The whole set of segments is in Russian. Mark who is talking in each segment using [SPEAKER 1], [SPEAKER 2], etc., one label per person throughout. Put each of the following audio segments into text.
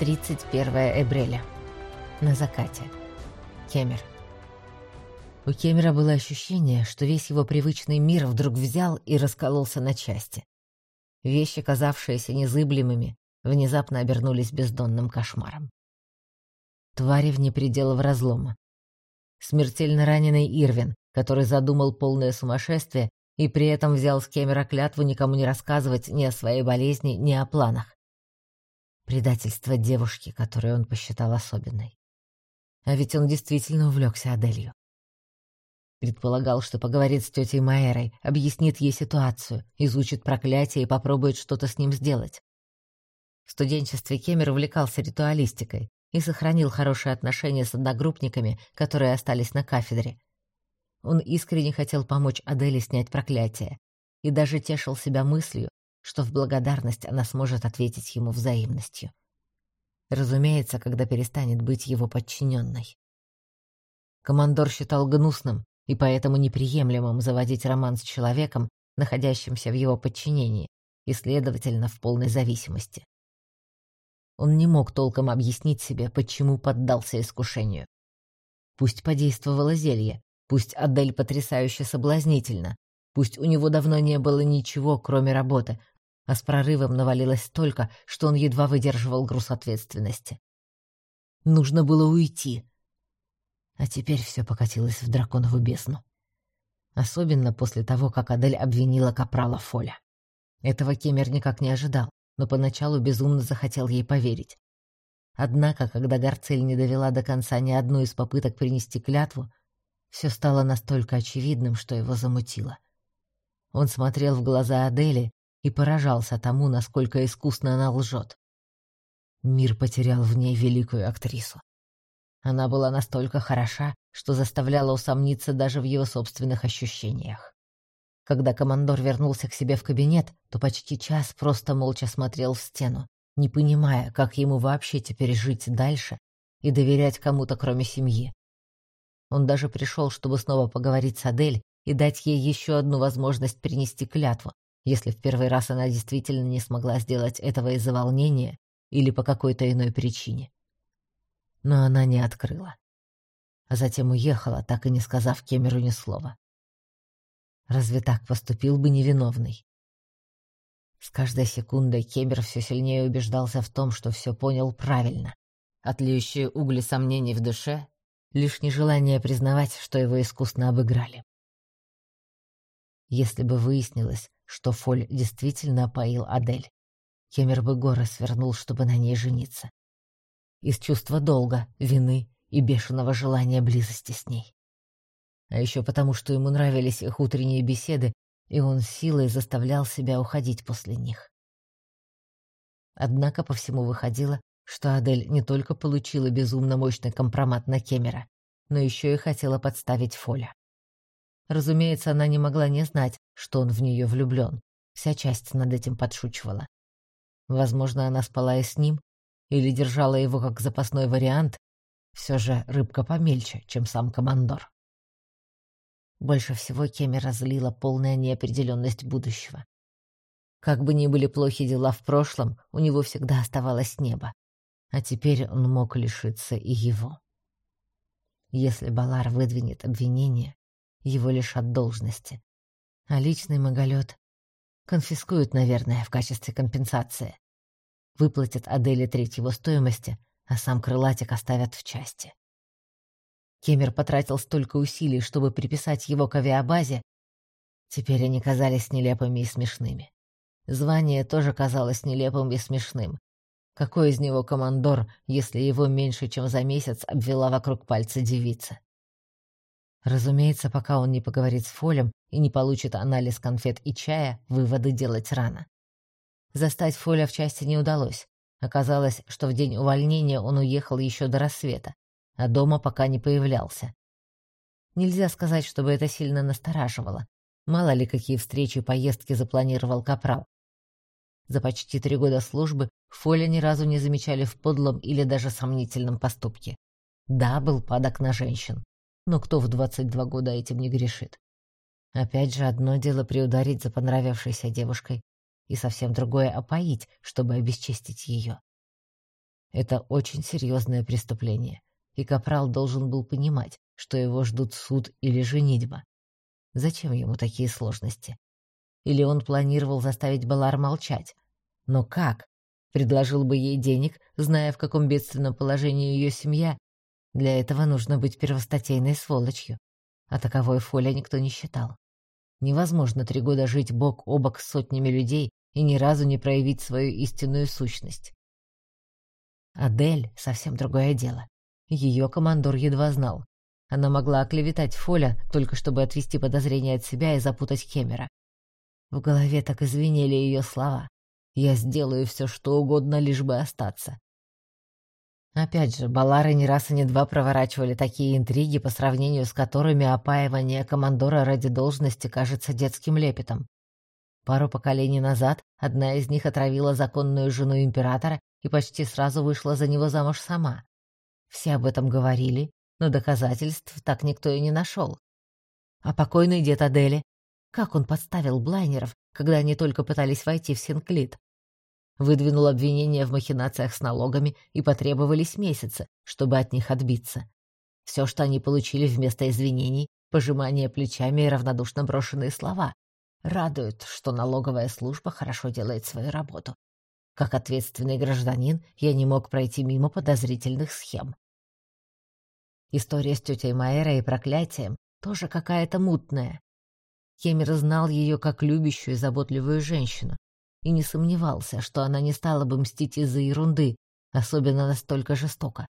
[SPEAKER 1] 31 Эбреля. На закате. Кемер. У Кемера было ощущение, что весь его привычный мир вдруг взял и раскололся на части. Вещи, казавшиеся незыблемыми, внезапно обернулись бездонным кошмаром. Твари вне пределов разлома. Смертельно раненый Ирвин, который задумал полное сумасшествие и при этом взял с Кемера клятву никому не рассказывать ни о своей болезни, ни о планах. Предательство девушки, которую он посчитал особенной. А ведь он действительно увлекся Аделью. Предполагал, что поговорит с тетей Майерой, объяснит ей ситуацию, изучит проклятие и попробует что-то с ним сделать. В студенчестве Кемер увлекался ритуалистикой и сохранил хорошие отношения с одногруппниками, которые остались на кафедре. Он искренне хотел помочь Аделе снять проклятие и даже тешил себя мыслью, что в благодарность она сможет ответить ему взаимностью. Разумеется, когда перестанет быть его подчиненной. Командор считал гнусным и поэтому неприемлемым заводить роман с человеком, находящимся в его подчинении, и, следовательно, в полной зависимости. Он не мог толком объяснить себе, почему поддался искушению. Пусть подействовало зелье, пусть Адель потрясающе соблазнительна, пусть у него давно не было ничего, кроме работы, а с прорывом навалилось столько, что он едва выдерживал груз ответственности. Нужно было уйти. А теперь все покатилось в драконову бездну. Особенно после того, как Адель обвинила капрала Фоля. Этого Кемер никак не ожидал, но поначалу безумно захотел ей поверить. Однако, когда Гарцель не довела до конца ни одну из попыток принести клятву, все стало настолько очевидным, что его замутило. Он смотрел в глаза Адели и поражался тому, насколько искусно она лжет. Мир потерял в ней великую актрису. Она была настолько хороша, что заставляла усомниться даже в его собственных ощущениях. Когда командор вернулся к себе в кабинет, то почти час просто молча смотрел в стену, не понимая, как ему вообще теперь жить дальше и доверять кому-то, кроме семьи. Он даже пришел, чтобы снова поговорить с Адель и дать ей еще одну возможность принести клятву, если в первый раз она действительно не смогла сделать этого из-за волнения или по какой-то иной причине. Но она не открыла. А затем уехала, так и не сказав Кемеру ни слова. Разве так поступил бы невиновный? С каждой секундой Кемер все сильнее убеждался в том, что все понял правильно. Отлеющие угли сомнений в душе — лишь нежелание признавать, что его искусно обыграли. Если бы выяснилось, что Фоль действительно опоил Адель. Кемер бы горы свернул, чтобы на ней жениться. Из чувства долга, вины и бешеного желания близости с ней. А еще потому, что ему нравились их утренние беседы, и он силой заставлял себя уходить после них. Однако по всему выходило, что Адель не только получила безумно мощный компромат на Кемера, но еще и хотела подставить Фоля. Разумеется, она не могла не знать, что он в нее влюблен. Вся часть над этим подшучивала. Возможно, она спала и с ним, или держала его как запасной вариант. Все же рыбка помельче, чем сам командор. Больше всего Кеми разлила полная неопределенность будущего. Как бы ни были плохи дела в прошлом, у него всегда оставалось небо. А теперь он мог лишиться и его. Если Балар выдвинет обвинение, его лишат должности. А личный маголет конфискуют, наверное, в качестве компенсации. Выплатят Аделе треть его стоимости, а сам крылатик оставят в части. Кемер потратил столько усилий, чтобы приписать его к авиабазе. Теперь они казались нелепыми и смешными. Звание тоже казалось нелепым и смешным. Какой из него командор, если его меньше, чем за месяц обвела вокруг пальца девица? Разумеется, пока он не поговорит с Фолем и не получит анализ конфет и чая, выводы делать рано. Застать Фоля в части не удалось. Оказалось, что в день увольнения он уехал еще до рассвета, а дома пока не появлялся. Нельзя сказать, чтобы это сильно настораживало. Мало ли, какие встречи и поездки запланировал Капрал. За почти три года службы Фоля ни разу не замечали в подлом или даже сомнительном поступке. Да, был падок на женщин, но кто в 22 года этим не грешит? Опять же, одно дело приударить за понравившейся девушкой, и совсем другое — опоить, чтобы обесчестить ее. Это очень серьезное преступление, и Капрал должен был понимать, что его ждут суд или женитьба. Зачем ему такие сложности? Или он планировал заставить Балар молчать? Но как? Предложил бы ей денег, зная, в каком бедственном положении ее семья. Для этого нужно быть первостатейной сволочью. А таковой Фоля никто не считал. Невозможно три года жить бок о бок с сотнями людей и ни разу не проявить свою истинную сущность. Адель — совсем другое дело. Ее командор едва знал. Она могла оклеветать Фоля, только чтобы отвести подозрения от себя и запутать Хемера. В голове так извинили ее слова. «Я сделаю все, что угодно, лишь бы остаться». Опять же, Балары не раз и не два проворачивали такие интриги, по сравнению с которыми опаивание командора ради должности кажется детским лепетом. Пару поколений назад одна из них отравила законную жену императора и почти сразу вышла за него замуж сама. Все об этом говорили, но доказательств так никто и не нашел. А покойный дед Адели? Как он подставил блайнеров, когда они только пытались войти в Синклит? Выдвинул обвинения в махинациях с налогами и потребовались месяцы, чтобы от них отбиться. Все, что они получили вместо извинений, пожимание плечами и равнодушно брошенные слова. Радует, что налоговая служба хорошо делает свою работу. Как ответственный гражданин, я не мог пройти мимо подозрительных схем. История с тетей Майерой и проклятием тоже какая-то мутная. Хемер знал ее как любящую и заботливую женщину и не сомневался, что она не стала бы мстить из-за ерунды, особенно настолько жестоко.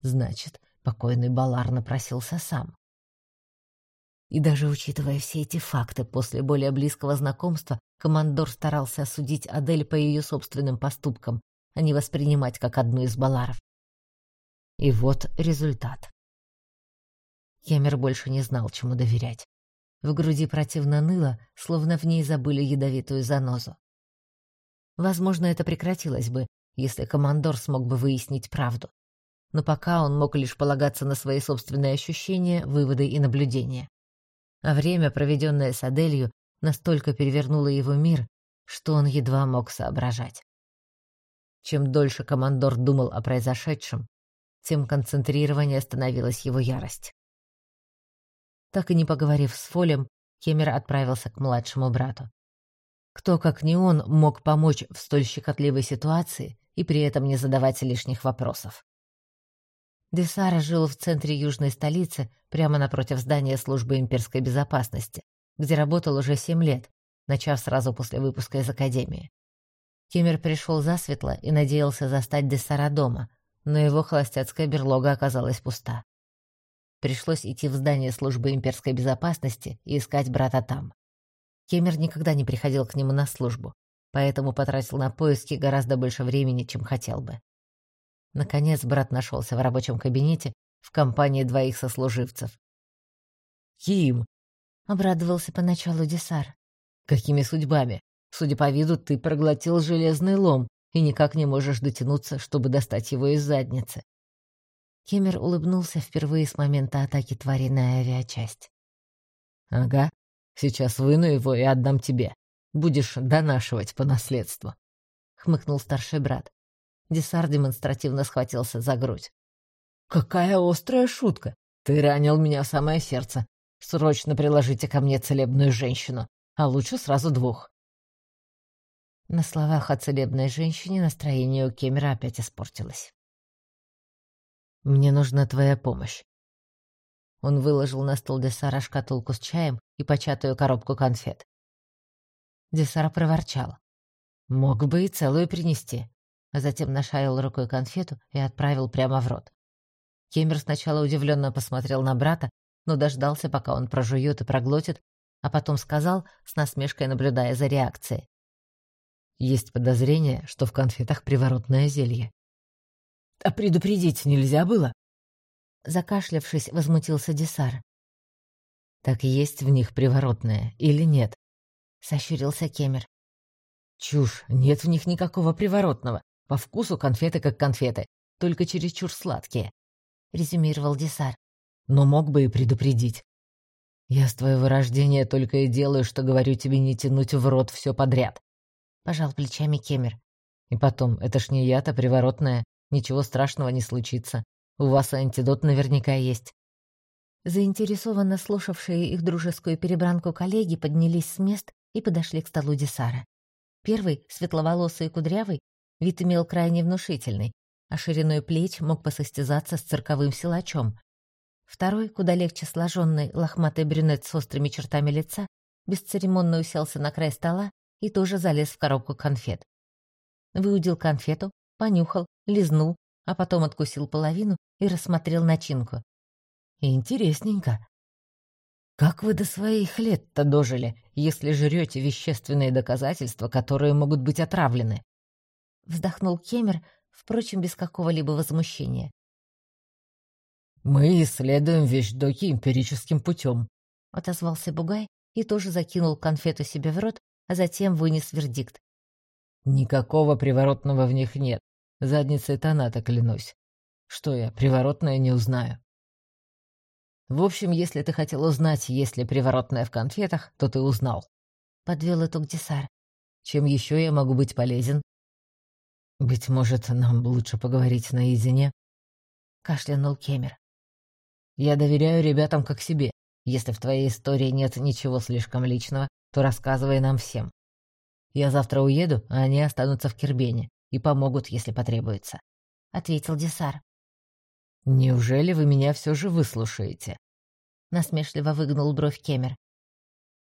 [SPEAKER 1] Значит, покойный Балар напросился сам. И даже учитывая все эти факты, после более близкого знакомства командор старался осудить Адель по ее собственным поступкам, а не воспринимать как одну из баларов. И вот результат. Хемер больше не знал, чему доверять. В груди противно ныло, словно в ней забыли ядовитую занозу. Возможно, это прекратилось бы, если командор смог бы выяснить правду. Но пока он мог лишь полагаться на свои собственные ощущения, выводы и наблюдения а время, проведенное с Аделью, настолько перевернуло его мир, что он едва мог соображать. Чем дольше командор думал о произошедшем, тем концентрированнее становилась его ярость. Так и не поговорив с Фолем, Кемер отправился к младшему брату. Кто, как не он, мог помочь в столь щекотливой ситуации и при этом не задавать лишних вопросов? Десара жил в центре южной столицы, прямо напротив здания службы имперской безопасности, где работал уже семь лет, начав сразу после выпуска из академии. Кемер пришел засветло и надеялся застать Десара дома, но его холостяцкая берлога оказалась пуста. Пришлось идти в здание службы имперской безопасности и искать брата там. Кемер никогда не приходил к нему на службу, поэтому потратил на поиски гораздо больше времени, чем хотел бы. Наконец брат нашелся в рабочем кабинете в компании двоих сослуживцев. «Ким!» — обрадовался поначалу Десар. «Какими судьбами? Судя по виду, ты проглотил железный лом и никак не можешь дотянуться, чтобы достать его из задницы». Кемер улыбнулся впервые с момента атаки твари на авиачасть. «Ага, сейчас выну его и отдам тебе. Будешь донашивать по наследству», — хмыкнул старший брат. Десар демонстративно схватился за грудь. «Какая острая шутка! Ты ранил меня в самое сердце. Срочно приложите ко мне целебную женщину, а лучше сразу двух». На словах о целебной женщине настроение у Кемера опять испортилось. «Мне нужна твоя помощь». Он выложил на стол Десара шкатулку с чаем и початую коробку конфет. Десара проворчал. «Мог бы и целую принести а затем нашарил рукой конфету и отправил прямо в рот. Кемер сначала удивленно посмотрел на брата, но дождался, пока он прожует и проглотит, а потом сказал, с насмешкой наблюдая за реакцией. «Есть подозрение, что в конфетах приворотное зелье». «А предупредить нельзя было?» Закашлявшись, возмутился Десар. «Так есть в них приворотное или нет?» — сощурился Кемер. «Чушь, нет в них никакого приворотного. По вкусу конфеты как конфеты, только чересчур сладкие», — резюмировал Десар. «Но мог бы и предупредить. Я с твоего рождения только и делаю, что говорю тебе не тянуть в рот все подряд», — пожал плечами Кемер. «И потом, это ж не яд, а приворотное. Ничего страшного не случится. У вас антидот наверняка есть».
[SPEAKER 2] Заинтересованно слушавшие их дружескую перебранку коллеги поднялись с мест и подошли к столу Десара. Первый, светловолосый и кудрявый, вид имел крайне внушительный, а шириной плеч мог посостязаться с цирковым силачом. Второй, куда легче сложенный, лохматый брюнет с острыми чертами лица, бесцеремонно уселся на край стола и тоже залез в коробку конфет. Выудил конфету, понюхал, лизнул, а потом откусил половину и рассмотрел начинку.
[SPEAKER 1] «Интересненько. Как вы до своих лет-то дожили, если жрете вещественные доказательства, которые могут быть отравлены?»
[SPEAKER 2] Вздохнул Кемер, впрочем, без какого-либо возмущения.
[SPEAKER 1] «Мы исследуем вещдоки эмпирическим путем», —
[SPEAKER 2] отозвался Бугай и тоже закинул конфету себе в рот, а затем вынес вердикт.
[SPEAKER 1] «Никакого приворотного в них нет. Задница это она-то, клянусь. Что я, приворотное не узнаю?» «В общем, если ты хотел узнать, есть ли приворотное в конфетах, то ты узнал», — подвел итог Десар. «Чем еще я могу быть полезен?» «Быть может, нам лучше поговорить наедине?» — кашлянул Кемер. «Я доверяю ребятам как себе. Если в твоей истории нет ничего слишком личного, то рассказывай нам всем. Я завтра уеду, а они останутся в Кирбене и помогут, если потребуется», — ответил Десар. «Неужели вы меня все же выслушаете?» Насмешливо выгнул бровь Кемер.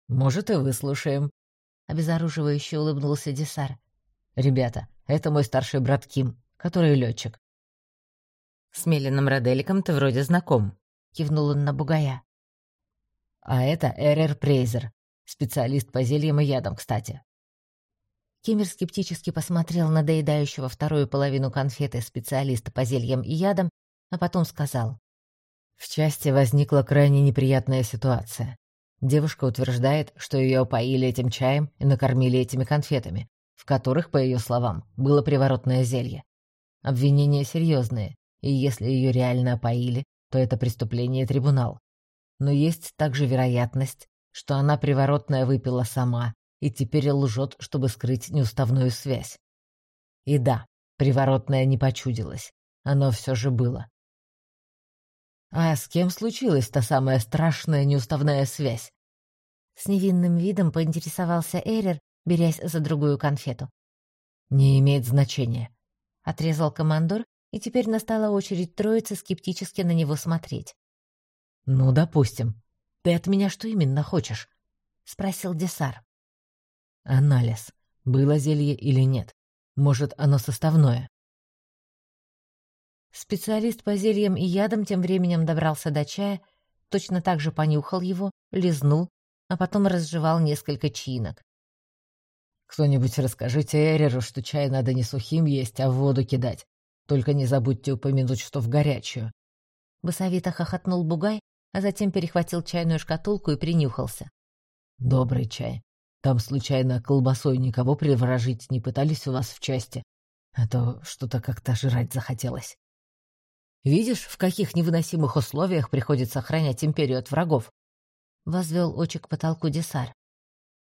[SPEAKER 1] «Может, и выслушаем», — обезоруживающе улыбнулся Десар. «Ребята, это мой старший брат Ким, который летчик. «С Мелиным Роделиком ты вроде знаком», — кивнул он на бугая. «А это Эрер Прейзер, специалист по зельям и ядам, кстати».
[SPEAKER 2] Киммер скептически посмотрел на доедающего вторую половину конфеты специалиста по зельям и ядам, а потом сказал.
[SPEAKER 1] В части возникла крайне неприятная ситуация. Девушка утверждает, что ее опоили этим чаем и накормили этими конфетами, в которых, по ее словам, было приворотное зелье. Обвинения серьезные, и если ее реально опоили, то это преступление трибунал. Но есть также вероятность, что она приворотное выпила сама и теперь лжет, чтобы скрыть неуставную связь. И да, приворотное не почудилось. Оно все же было. А с кем случилась та самая страшная неуставная связь?
[SPEAKER 2] С невинным видом поинтересовался Эрер, берясь за другую конфету.
[SPEAKER 1] «Не имеет значения», —
[SPEAKER 2] отрезал командор, и теперь настала очередь троицы скептически на него смотреть.
[SPEAKER 1] «Ну, допустим. Ты от меня что именно хочешь?»
[SPEAKER 2] — спросил Десар.
[SPEAKER 1] «Анализ. Было зелье или нет? Может, оно составное?»
[SPEAKER 2] Специалист по зельям и ядам тем временем добрался до чая, точно так же понюхал его, лизнул, а потом разжевал несколько чинок.
[SPEAKER 1] Кто-нибудь расскажите Эреру, что чай надо не сухим есть, а в воду кидать. Только не забудьте упомянуть, что в горячую.
[SPEAKER 2] Басовито хохотнул Бугай, а затем перехватил чайную шкатулку и принюхался.
[SPEAKER 1] Добрый чай. Там случайно колбасой никого приворожить не пытались у вас в части? А то что-то как-то жрать захотелось. Видишь, в каких невыносимых условиях приходится охранять империю от врагов? Возвел очи к потолку Десар.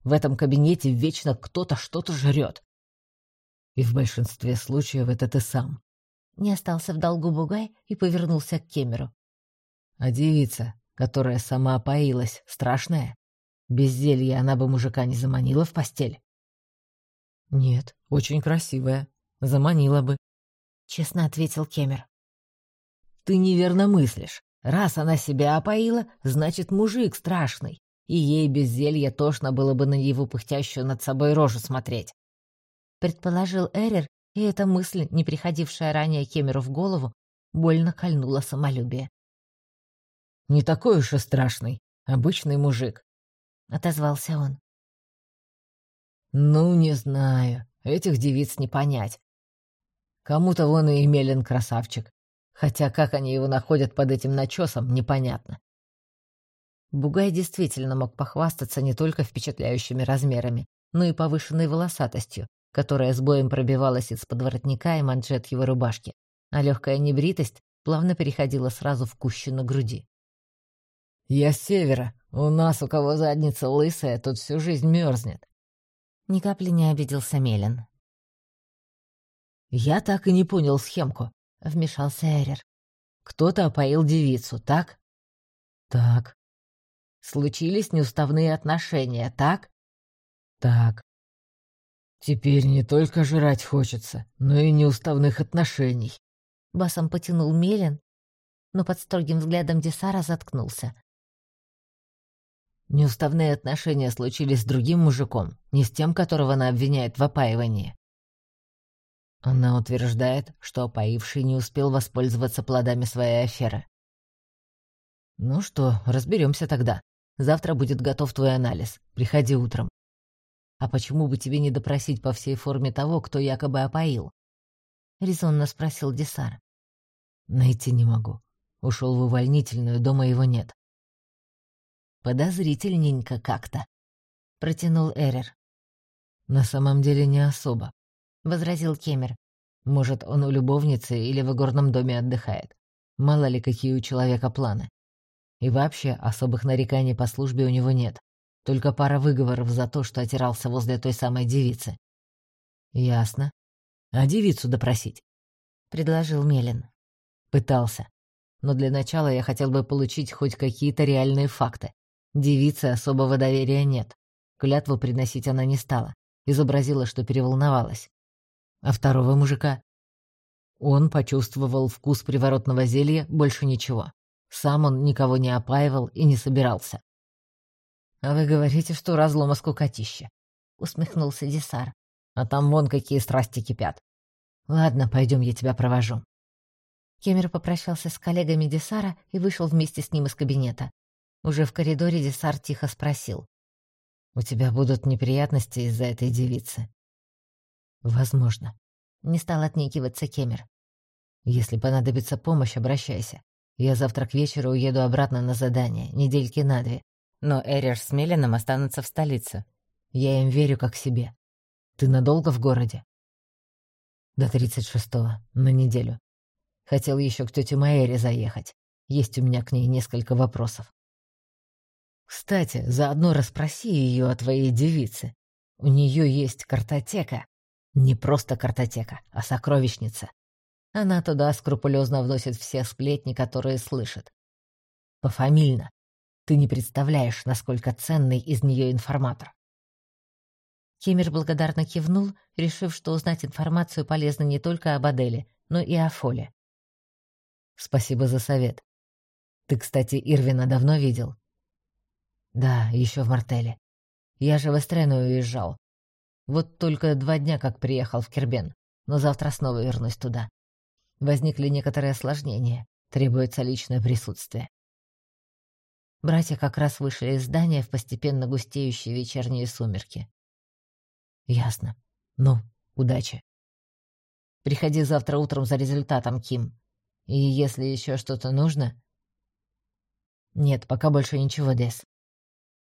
[SPEAKER 1] В этом кабинете вечно кто-то что-то жрет. И в большинстве случаев это ты сам.
[SPEAKER 2] Не остался в долгу Бугай и повернулся к Кемеру.
[SPEAKER 1] А девица, которая сама опоилась, страшная? Без зелья она бы мужика не заманила в постель? Нет, очень красивая. Заманила бы.
[SPEAKER 2] Честно ответил Кемер.
[SPEAKER 1] Ты неверно мыслишь. Раз она себя опоила, значит, мужик страшный и ей без зелья тошно было бы на его пыхтящую над собой рожу смотреть.
[SPEAKER 2] Предположил Эрер, и эта мысль, не приходившая ранее Кемеру в голову, больно кольнула самолюбие.
[SPEAKER 1] «Не такой уж и страшный, обычный мужик», — отозвался он. «Ну, не знаю, этих девиц не понять. Кому-то вон и Емелин красавчик, хотя как они его находят под этим начесом, непонятно. Бугай действительно мог похвастаться не только впечатляющими размерами, но и повышенной волосатостью, которая с боем пробивалась из-под воротника и манжет его рубашки, а легкая небритость плавно переходила сразу в кущу на груди. «Я с севера. У нас, у кого задница лысая, тут всю жизнь мерзнет».
[SPEAKER 2] Ни капли не обиделся Мелин.
[SPEAKER 1] «Я так и не понял схемку.
[SPEAKER 2] вмешался Эрер.
[SPEAKER 1] «Кто-то опоил девицу, так?» «Так». «Случились неуставные отношения, так?» «Так». «Теперь не только жрать хочется, но и неуставных отношений».
[SPEAKER 2] Басом потянул Мелин, но под строгим взглядом Десара заткнулся.
[SPEAKER 1] Неуставные отношения случились с другим мужиком, не с тем, которого она обвиняет в опаивании. Она утверждает, что опоивший не успел воспользоваться плодами своей аферы. «Ну что, разберемся тогда. Завтра будет готов твой анализ. Приходи утром. А почему бы тебе не допросить по всей форме того, кто якобы опоил?»
[SPEAKER 2] — резонно спросил Десар.
[SPEAKER 1] «Найти не могу. Ушел в увольнительную, дома его нет».
[SPEAKER 2] «Подозрительненько как-то», — протянул Эрер.
[SPEAKER 1] «На самом деле не особо.
[SPEAKER 2] — возразил Кемер.
[SPEAKER 1] «Может, он у любовницы или в игорном доме отдыхает. Мало ли, какие у человека планы. И вообще, особых нареканий по службе у него нет. Только пара выговоров за то, что отирался возле той самой девицы». «Ясно. А девицу допросить?» — предложил Мелин. «Пытался. Но для начала я хотел бы получить хоть какие-то реальные факты. Девице особого доверия нет. Клятву приносить она не стала. Изобразила, что переволновалась. А второго мужика? Он почувствовал вкус приворотного зелья, больше ничего. Сам он никого не опаивал и не собирался. «А вы говорите, что разлома скукотища», — усмехнулся Десар. «А там вон какие страсти кипят. Ладно, пойдем, я тебя провожу».
[SPEAKER 2] Кемер попрощался с коллегами Десара и вышел вместе с ним из кабинета. Уже в коридоре Десар тихо спросил.
[SPEAKER 1] «У тебя будут неприятности из-за этой девицы?» «Возможно». Не стал отнекиваться Кемер. «Если понадобится помощь, обращайся. Я завтра к вечеру уеду обратно на задание, недельки на две. Но Эриш с Мелином останутся в столице. Я им верю как себе. Ты надолго в городе?» «До тридцать шестого, на неделю. Хотел еще к тете Майере заехать. Есть у меня к ней несколько вопросов. Кстати, заодно расспроси ее о твоей девице. У нее есть картотека. Не просто картотека, а сокровищница. Она туда скрупулезно вносит все сплетни, которые слышит. Пофамильно. Ты не представляешь, насколько ценный из нее информатор.
[SPEAKER 2] Кемер благодарно кивнул, решив, что узнать информацию полезно не только об Аделе, но и о Фоле.
[SPEAKER 1] «Спасибо за совет. Ты, кстати, Ирвина давно видел?» «Да, еще в Мартеле. Я же в Эстрену уезжал. Вот только два дня как приехал в Кербен, но завтра снова вернусь туда. Возникли некоторые осложнения, требуется личное присутствие.
[SPEAKER 2] Братья как раз вышли из здания в постепенно густеющие вечерние сумерки.
[SPEAKER 1] Ясно. Ну, удачи. Приходи завтра утром за результатом, Ким. И если еще что-то нужно... Нет, пока больше ничего, Дес.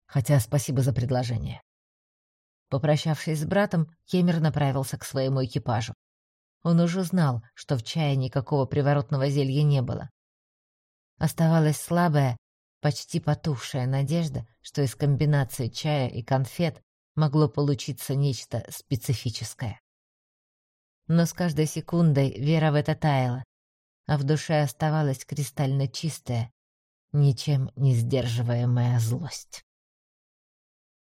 [SPEAKER 1] Хотя спасибо за предложение.
[SPEAKER 2] Попрощавшись с братом, Кемер направился к своему экипажу. Он уже знал, что в чае никакого приворотного зелья не было. Оставалась слабая, почти потухшая надежда, что из комбинации чая и конфет могло получиться нечто специфическое. Но с каждой секундой вера в это таяла, а в душе оставалась кристально чистая, ничем не сдерживаемая злость.